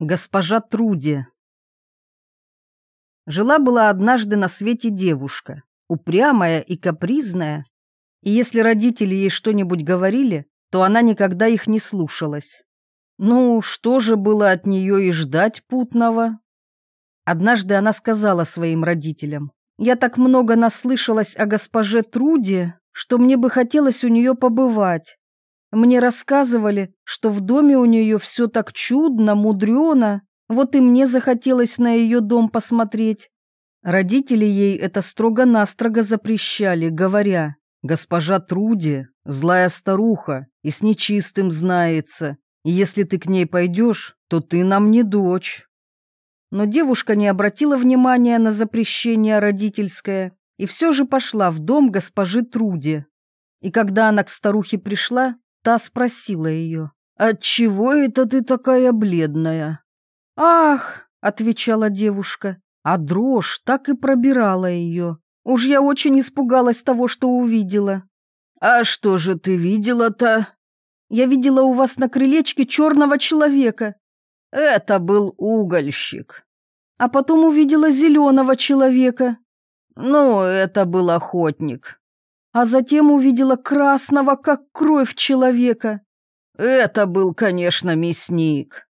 Госпожа Труди. Жила-была однажды на свете девушка, упрямая и капризная, и если родители ей что-нибудь говорили, то она никогда их не слушалась. Ну, что же было от нее и ждать путного? Однажды она сказала своим родителям, «Я так много наслышалась о госпоже Труди, что мне бы хотелось у нее побывать. Мне рассказывали, что в доме у нее все так чудно, мудрено, вот и мне захотелось на ее дом посмотреть. Родители ей это строго-настрого запрещали, говоря, «Госпожа Труди – злая старуха и с нечистым знается, и если ты к ней пойдешь, то ты нам не дочь». Но девушка не обратила внимания на запрещение родительское и все же пошла в дом госпожи Труди. И когда она к старухе пришла, Та спросила ее, «Отчего это ты такая бледная?» «Ах!» — отвечала девушка, а дрожь так и пробирала ее. Уж я очень испугалась того, что увидела. «А что же ты видела-то?» «Я видела у вас на крылечке черного человека». «Это был угольщик». «А потом увидела зеленого человека». «Ну, это был охотник» а затем увидела красного, как кровь человека. Это был, конечно, мясник.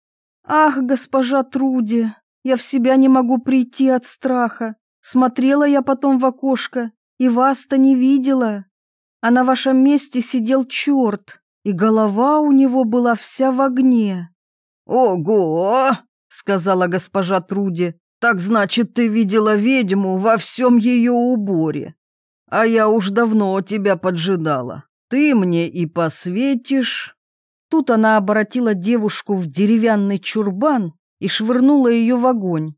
Ах, госпожа Труди, я в себя не могу прийти от страха. Смотрела я потом в окошко, и вас-то не видела. А на вашем месте сидел черт, и голова у него была вся в огне. «Ого!» — сказала госпожа Труди. «Так значит, ты видела ведьму во всем ее уборе. А я уж давно тебя поджидала. Ты мне и посветишь». Тут она обратила девушку в деревянный чурбан и швырнула ее в огонь.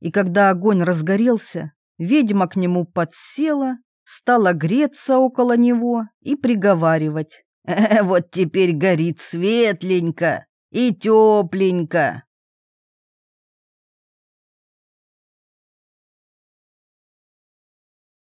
И когда огонь разгорелся, ведьма к нему подсела, стала греться около него и приговаривать. «Э, «Вот теперь горит светленько и тепленько.